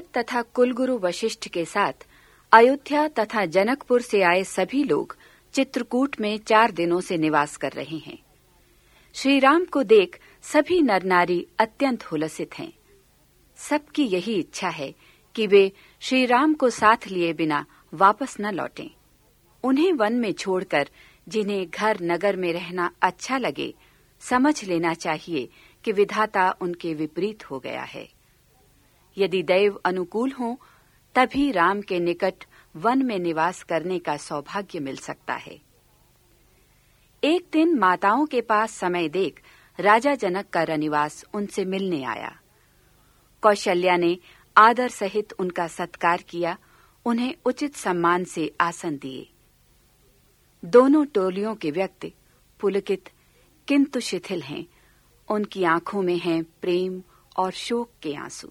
तथा कुलगुरु वशिष्ठ के साथ अयोध्या तथा जनकपुर से आए सभी लोग चित्रकूट में चार दिनों से निवास कर रहे हैं। श्री राम को देख सभी नर नारी अत्यंत हुलसित हैं। सबकी यही इच्छा है कि वे श्री राम को साथ लिए बिना वापस न लौटें। उन्हें वन में छोड़कर जिन्हें घर नगर में रहना अच्छा लगे, समझ लेना चाहिए कि विधाता उनके विपरीत हो गया है। यदि दैव अनुकूल हो, तभी राम के निकट वन में निवास करने का सौभाग्य मिल सकता है। एक दिन माताओं के पास समय देख राजा जनक का रनिवास उनसे मिलने आया। कौशल्या ने आदर सहित उनका सत्कार किया, उन्हें उचित सम्मान से आसन दिए। दोनों टोलियों के व्यक्ति पुलकित, किंतु शिथिल हैं। उनकी आँखों में हैं प्रेम और शोक के आँसू।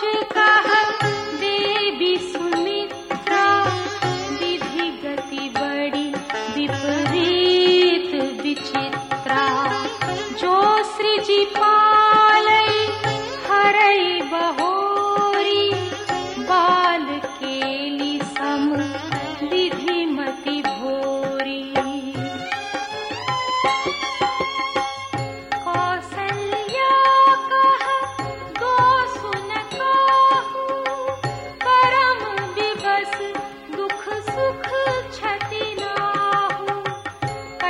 去看。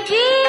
Eugene.